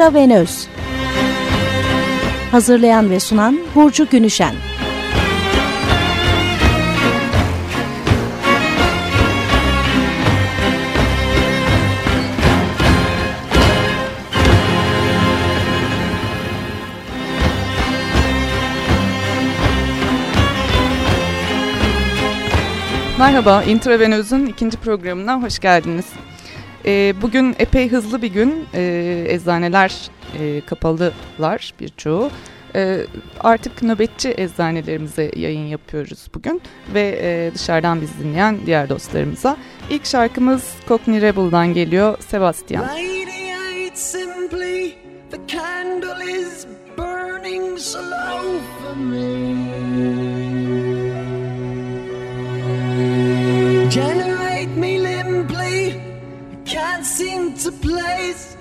intravenöz. Hazırlayan ve sunan Burcu Günüşen. Merhaba, Intravenöz'ün ikinci programına hoş geldiniz. E, bugün epey hızlı bir gün. E, eczaneler e, kapalılar birçoğu. E, artık nöbetçi eczanelerimize yayın yapıyoruz bugün ve e, dışarıdan bizi dinleyen diğer dostlarımıza. İlk şarkımız Cockney Rebel'dan geliyor, Sebastian. simply, the candle is burning slow for me. Generate can't seem to place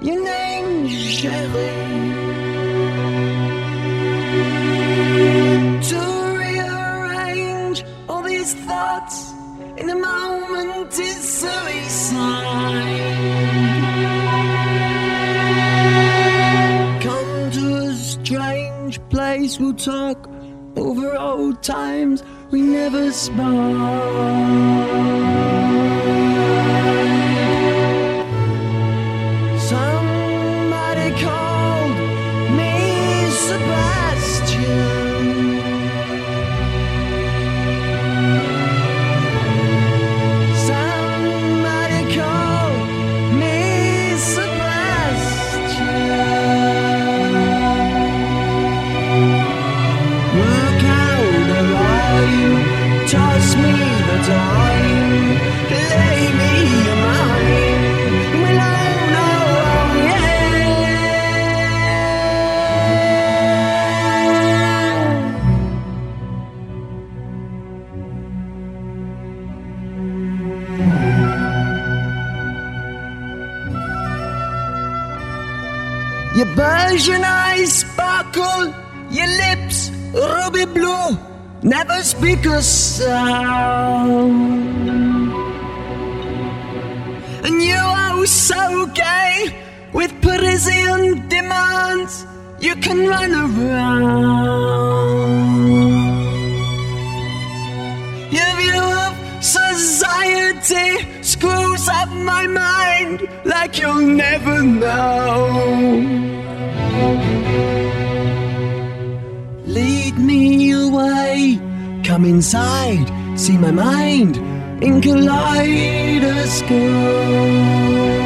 your name, Sherry. To rearrange all these thoughts in a moment is suicide. Come to a strange place, we'll talk over old times we never spoke. Never speak a sound. And you are so gay with Parisian demands, you can run around. Your view of society screws up my mind like you'll never know. Come inside, see my mind in kaleidoscope.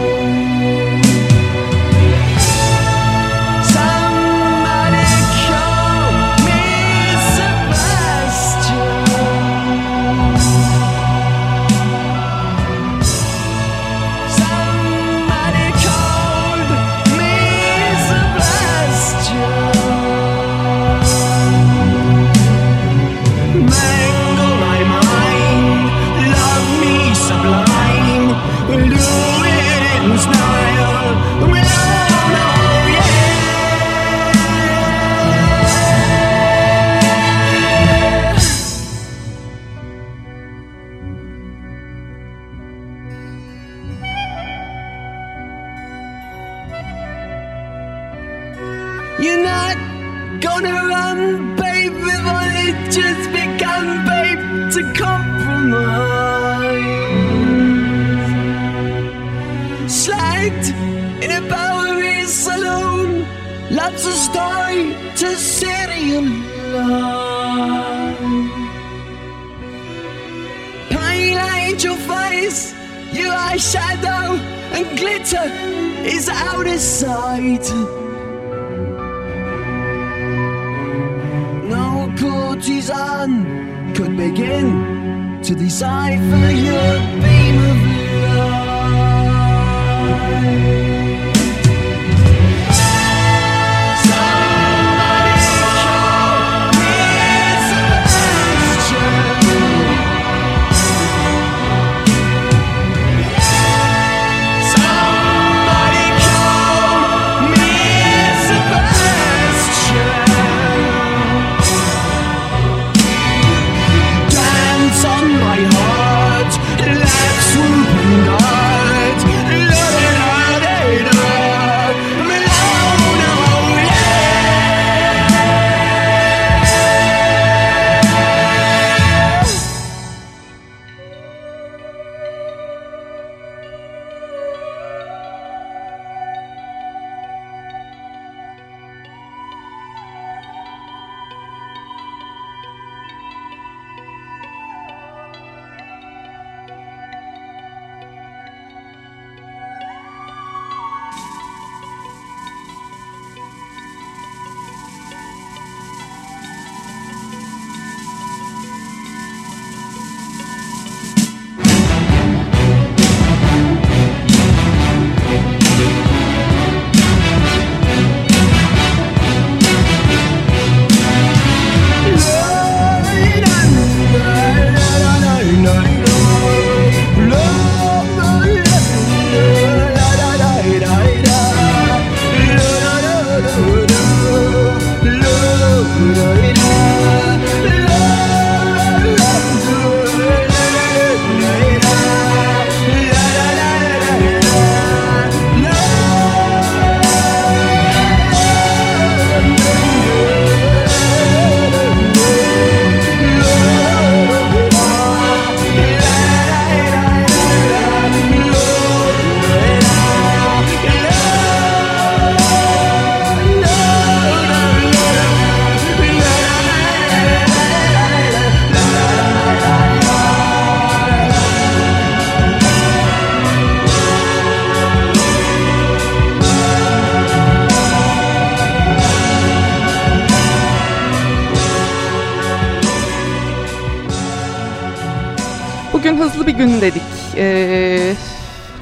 Ee,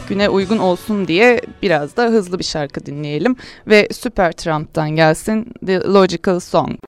güne uygun olsun diye biraz da hızlı bir şarkı dinleyelim. Ve Super Trump'tan gelsin The Logical Song.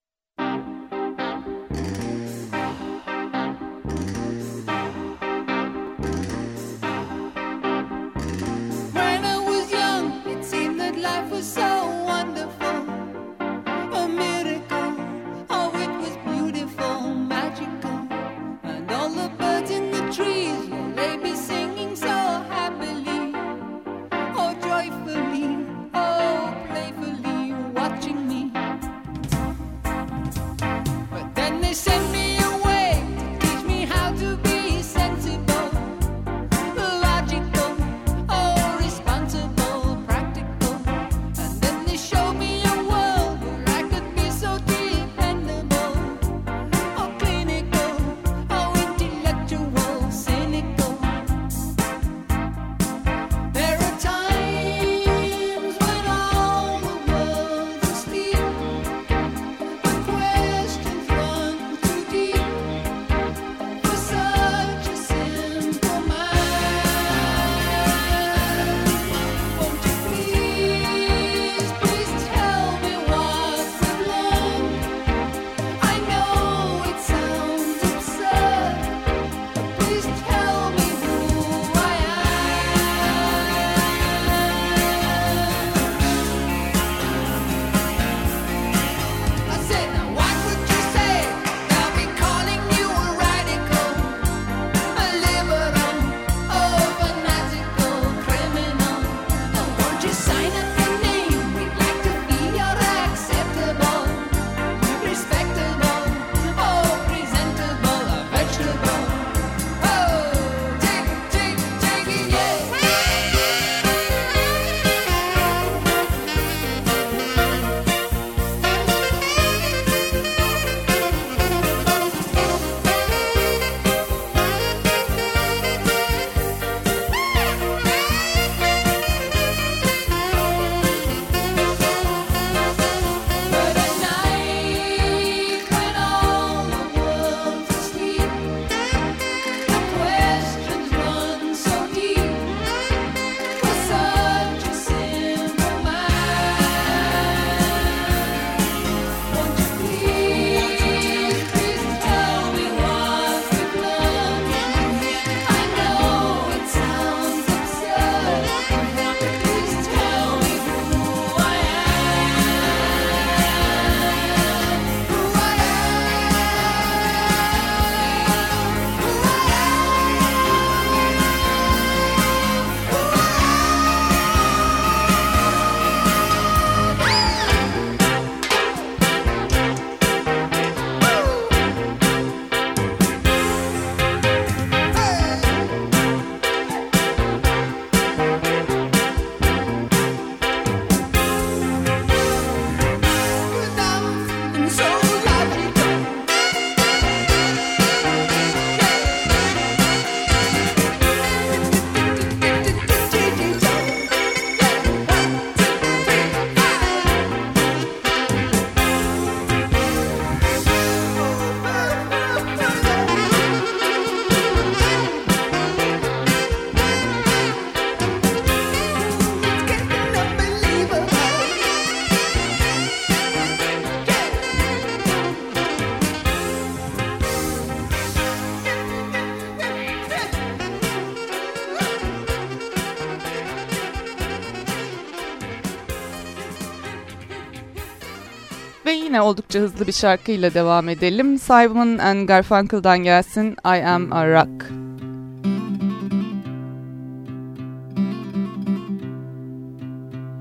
Oldukça hızlı bir şarkıyla devam edelim. Simon and Garfunkel'dan gelsin I Am a Rock.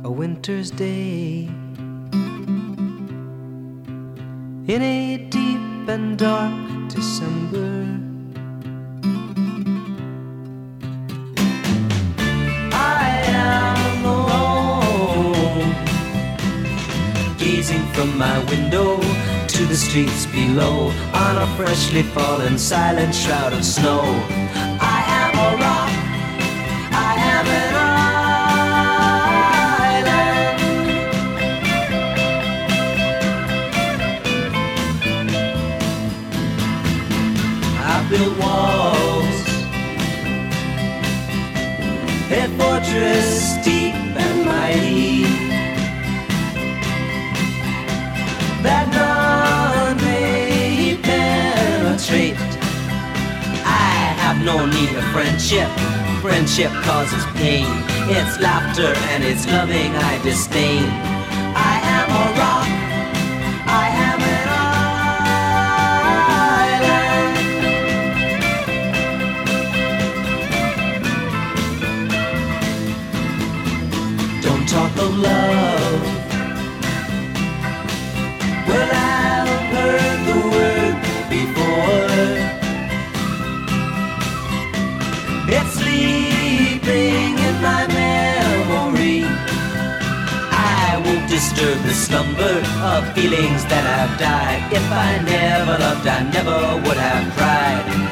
A winter's day In a deep and dark December from my window to the streets below on a freshly fallen silent shroud of snow. I am a rock, I am an island. I built walls, a fortress. No need of friendship. Friendship causes pain. It's laughter and it's loving I disdain. I am a rock. I am an island. Don't talk of love. Won't disturb the slumber of feelings that have died. If I never loved, I never would have cried.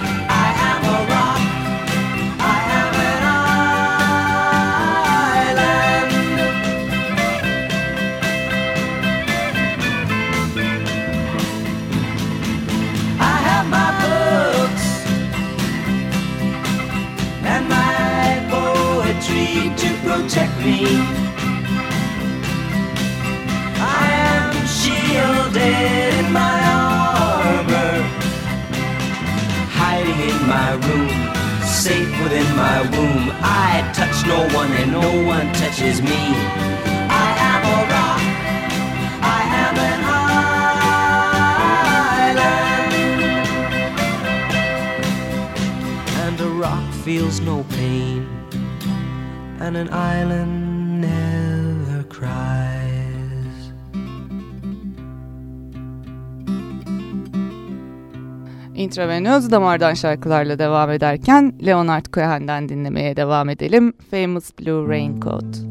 Intravenöz damardan şarkılarla devam ederken Leonard Cohen'den dinlemeye devam edelim. Famous Blue Raincoat.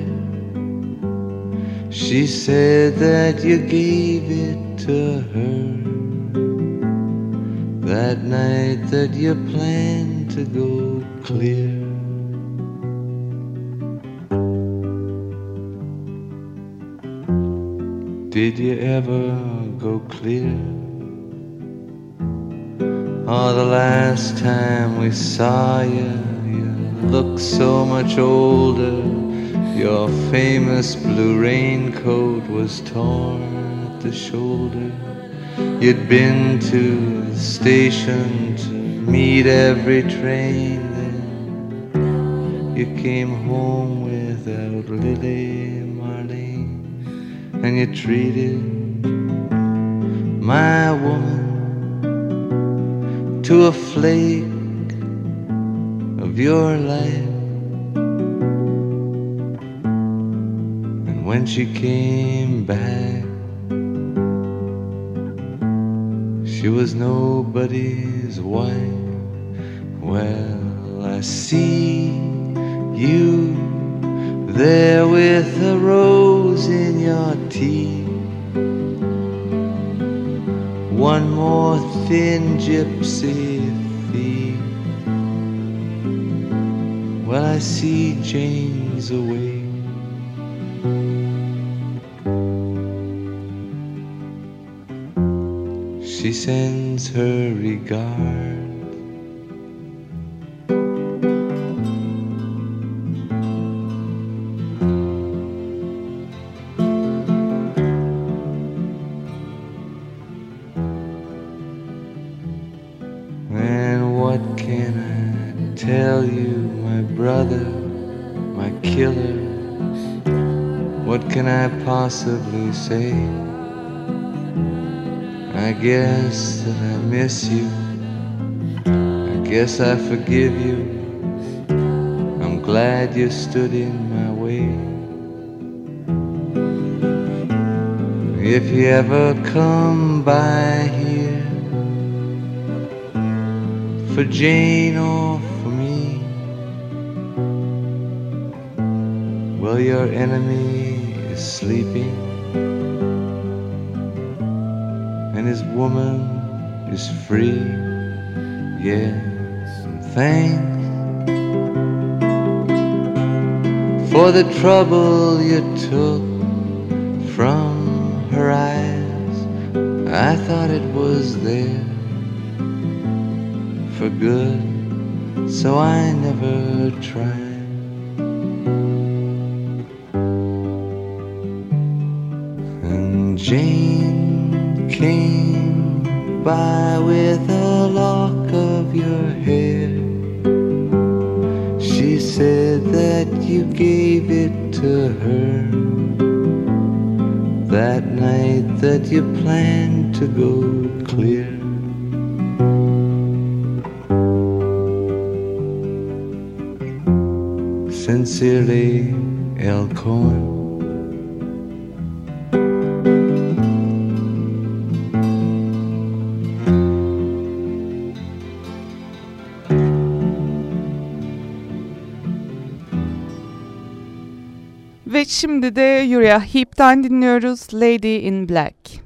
She said that you gave it to her that night that you planned to go clear. Did you ever go clear? Oh, the last time we saw you, you looked so much older. Your famous blue raincoat was torn at the shoulder. You'd been to the station to meet every train. Then you came home without Lily Marlene, and you treated my woman to a flake of your life. When she came back. She was nobody's wife. Well, I see you there with a rose in your teeth. One more thin gypsy thief. Well, I see Jane's away. sends her regard. And what can I tell you, my brother, my killer? What can I possibly say? guess that I miss you. I guess I forgive you. I'm glad you stood in my way. If you ever come by here for Jane or for me, well, your enemy is sleeping. woman is free. Yeah, some thanks for the trouble you took from her eyes. I thought it was there for good, so I never tried. Jane came by with a lock of your hair. She said that you gave it to her that night that you planned to go clear. Sincerely, L. Cohen. Şimdi de Yuria Heap'ten dinliyoruz Lady in Black.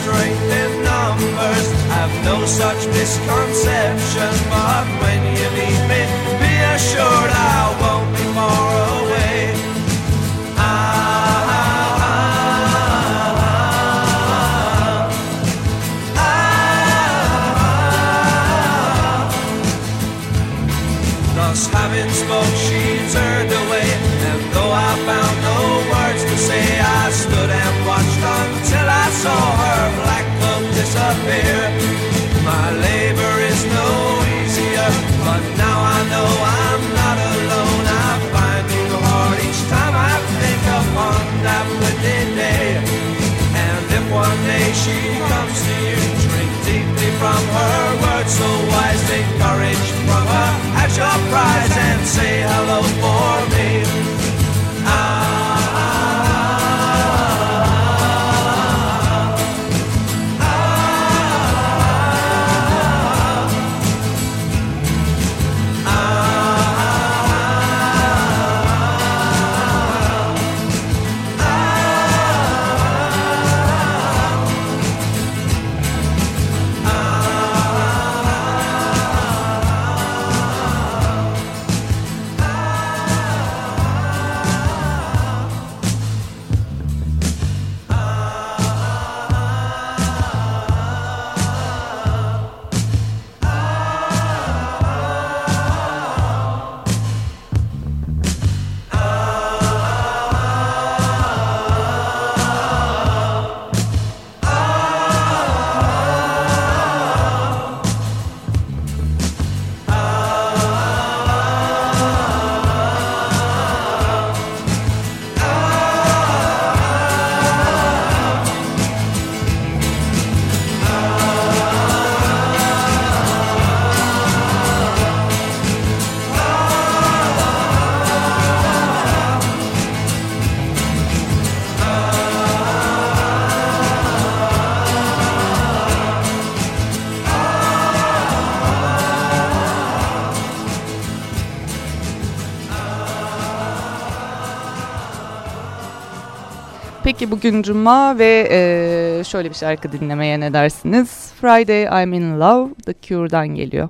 strength in numbers. I've no such misconception, but when you need me, be assured I will. from her words so wise. Take courage from her at your prize and say hello for me. Peki bugün cuma ve e, şöyle bir şarkı dinlemeye ne dersiniz? Friday I'm in Love The Cure'dan geliyor.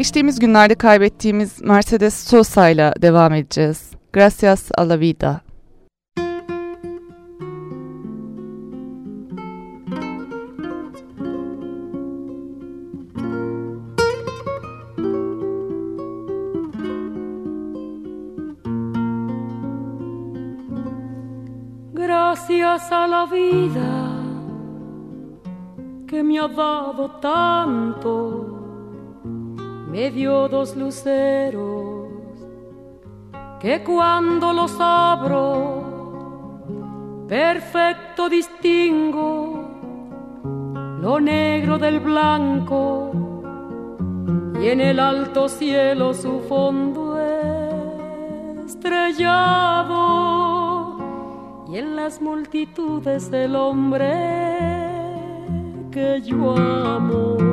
Geçtiğimiz günlerde kaybettiğimiz Mercedes Sosa ile devam edeceğiz. Gracias a la vida. Gracias a la vida que me ha dado tanto me dio dos luceros que cuando los abro perfecto distingo lo negro del blanco y en el alto cielo su fondo estrellado y en las multitudes el hombre que yo amo.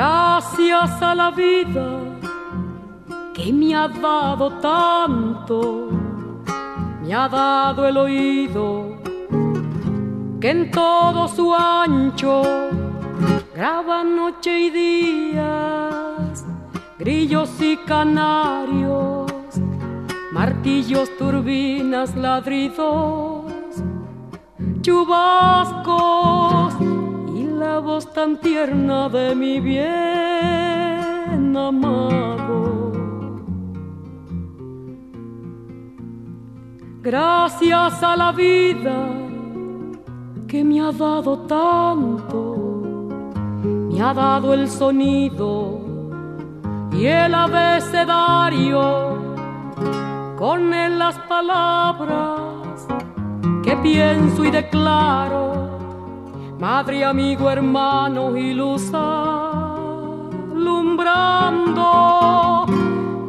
Gracias a la vida que me ha dado tanto, me ha dado el oído que en todo su ancho graba noche y días, grillos y canarios martillos, turbinas, ladridos, chubascos la voz tan tierna de mi bien amado. Gracias a la vida que me ha dado tanto, me ha dado el sonido y el abecedario con él las palabras que pienso y declaro, madre, amigo, hermano y luz alumbrando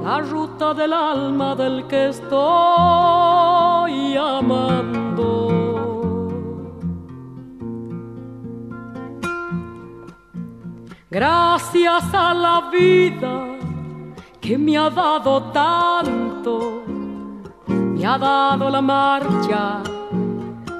la ruta del alma del que estoy amando. Gracias a la vida que me ha dado tanto me ha dado la marcha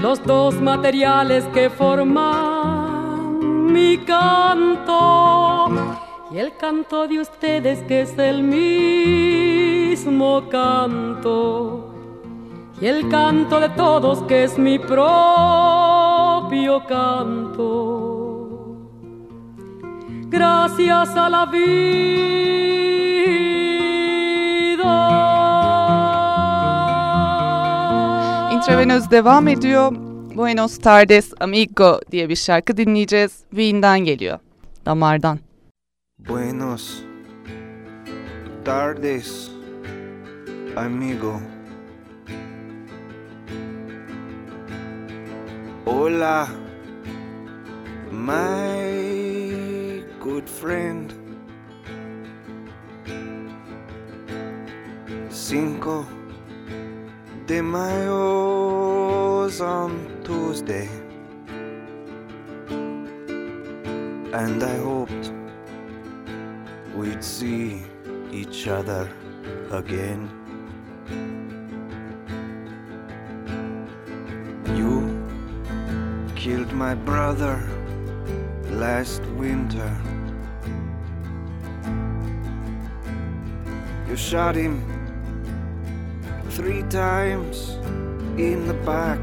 los dos materiales que forman mi canto. Y el canto de ustedes que es el mismo canto. Y el canto de todos que es mi propio canto. Gracias a la vida Intravenöz devam ediyor. Buenos tardes amigo diye bir şarkı dinleyeceğiz. Wien'den geliyor. Damardan. Buenos tardes amigo. Hola, my good friend. Cinco de Mayo's on Tuesday, and I hoped we'd see each other again. You killed my brother last winter. You shot him three times in the back.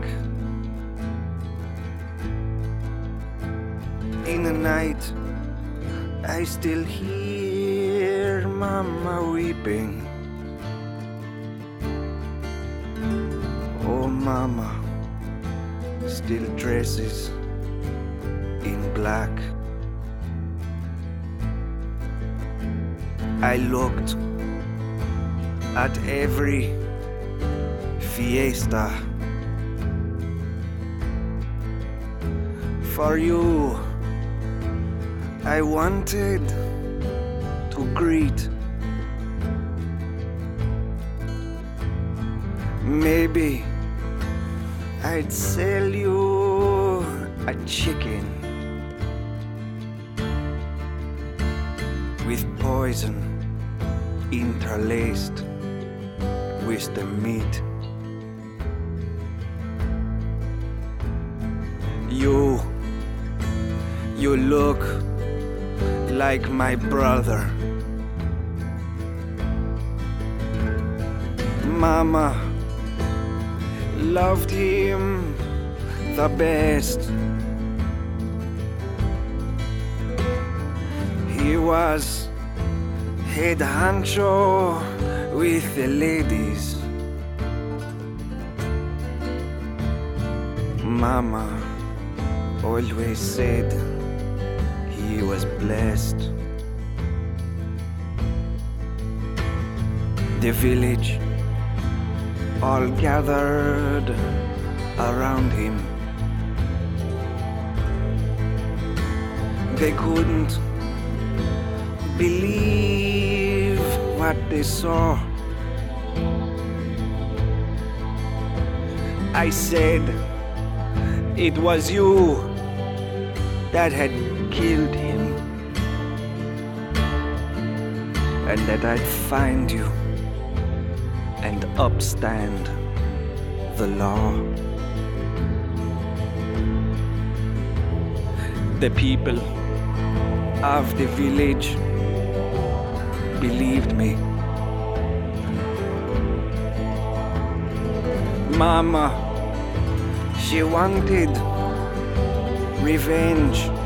In the night, I still hear Mama weeping. Oh, Mama still dresses in black. I looked at every fiesta. For you, I wanted to greet. Maybe I'd sell you a chicken with poison interlaced with the meat. You look like my brother. Mama loved him the best. He was head honcho with the ladies. Mama always said was blessed. The village all gathered around him. They couldn't believe what they saw. I said it was you that had killed him, and that I'd find you and upstand the law. The people of the village believed me. Mama, she wanted revenge.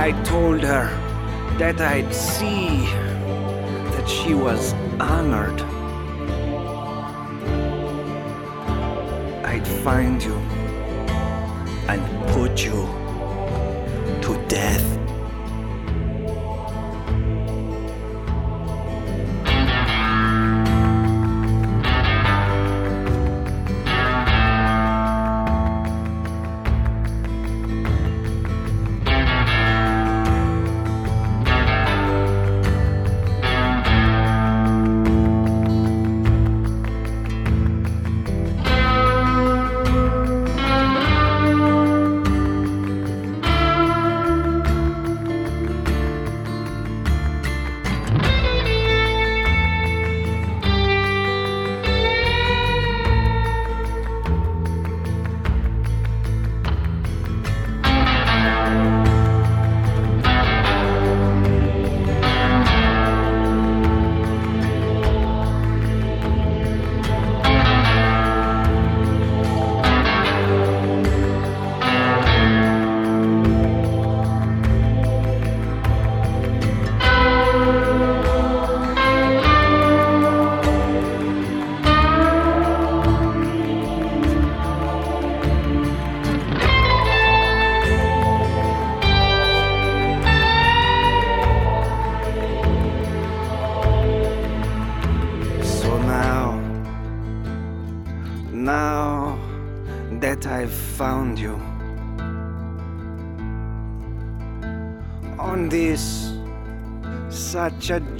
I told her that I'd see that she was honored. I'd find you and put you to death.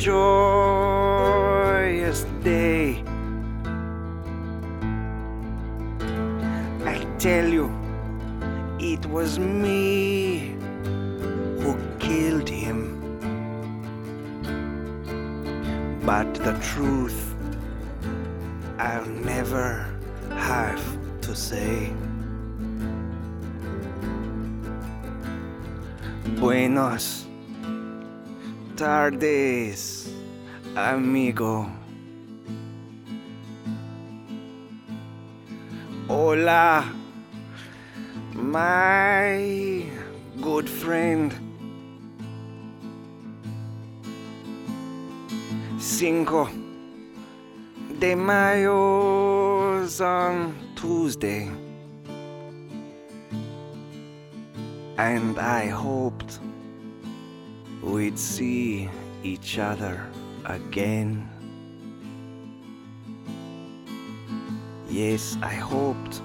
Joyous day, I tell you, it was me who killed him. But the truth I'll never have to say. Buenos tardes, amigo. Hola, my good friend. Cinco de Mayo's on Tuesday. And I hoped we'd see each other again. Yes, I hoped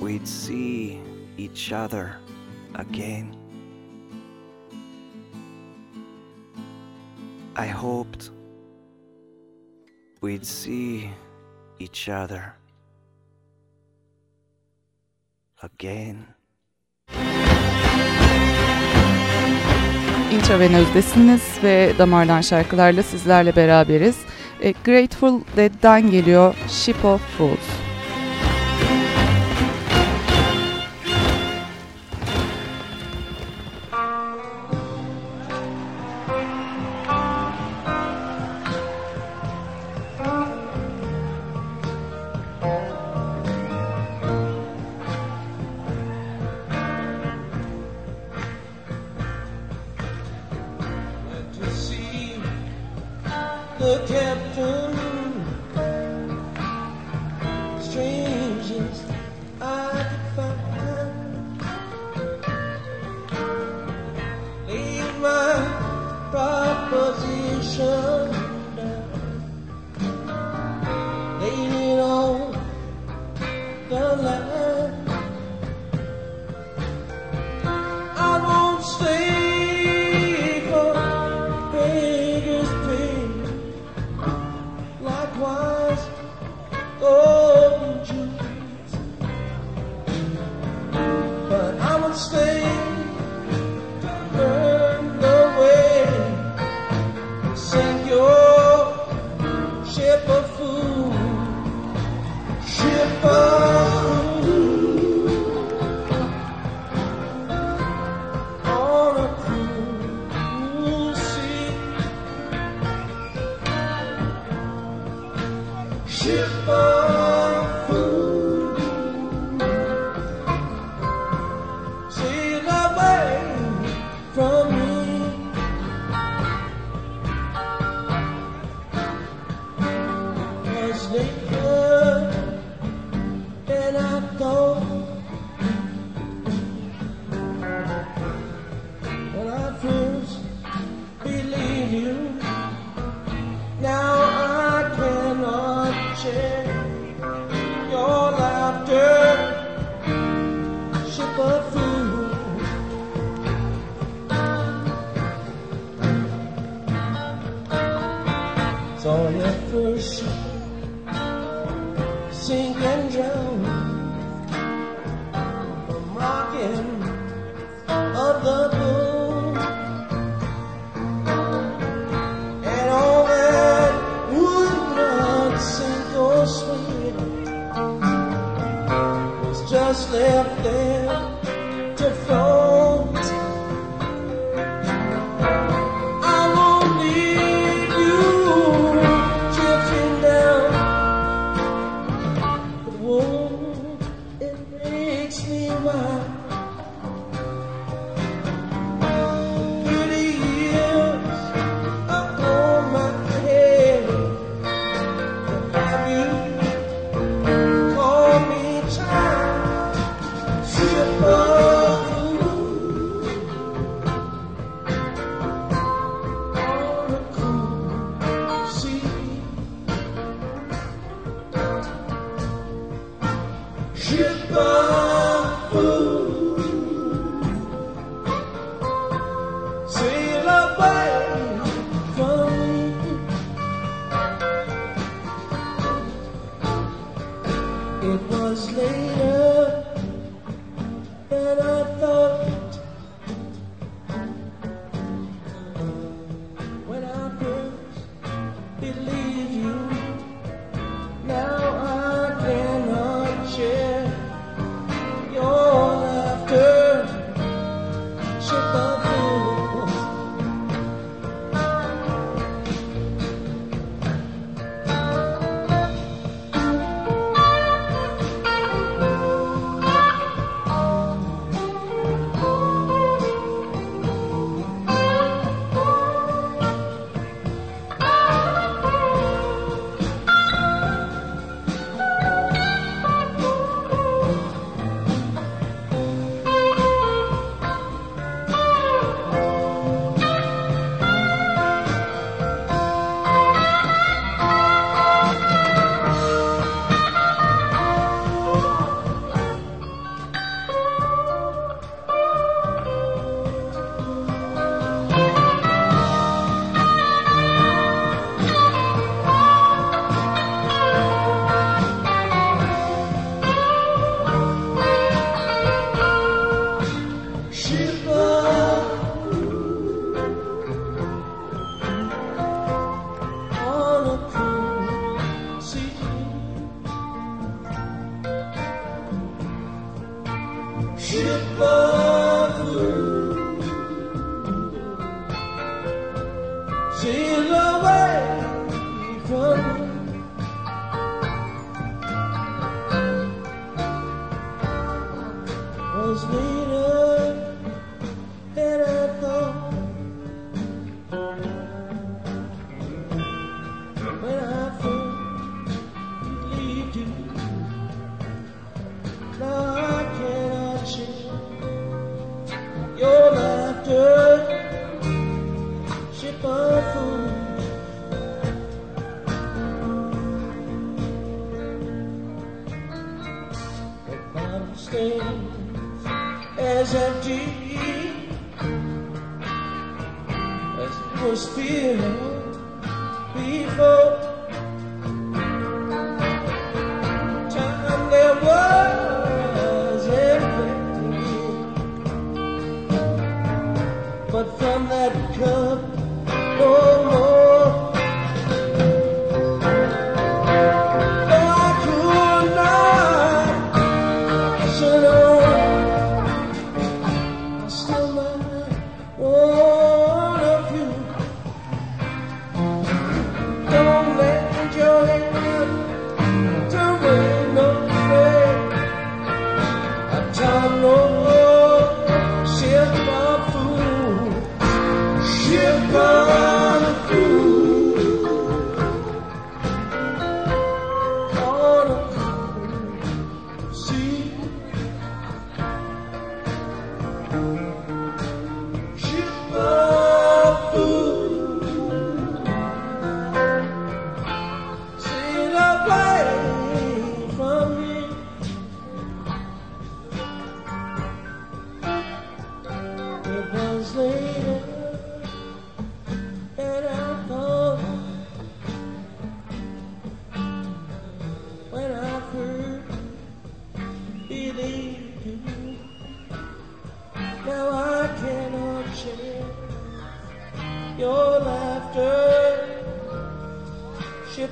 we'd see each other again. I hoped we'd see each other again. Intravenözdesiniz ve Damardan şarkılarla sizlerle beraberiz. E, Grateful Dead'den geliyor Ship of Fools. show. 很久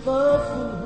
ship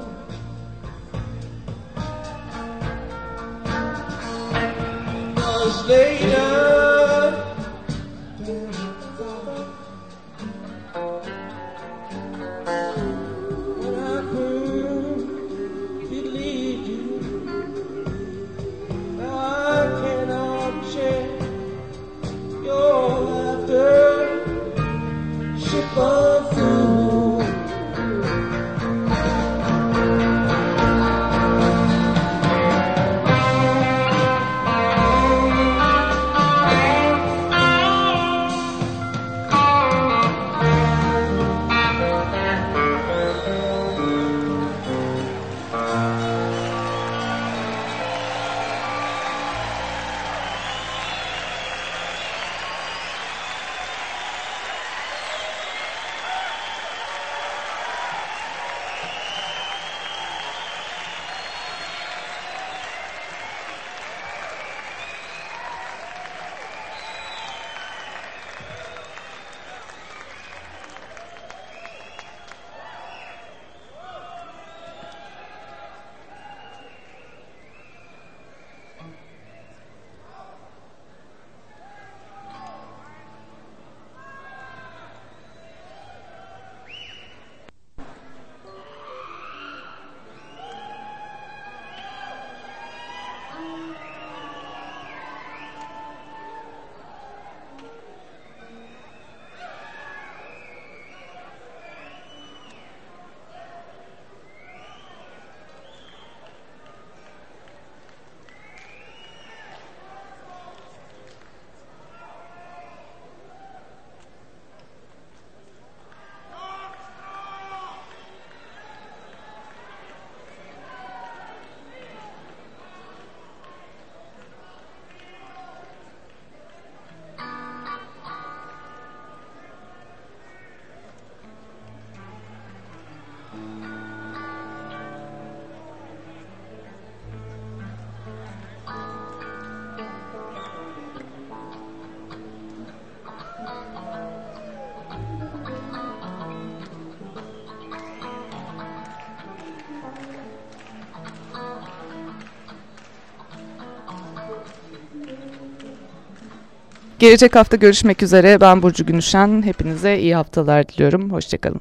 Gelecek hafta görüşmek üzere. Ben Burcu Günüşen. Hepinize iyi haftalar diliyorum. Hoşçakalın.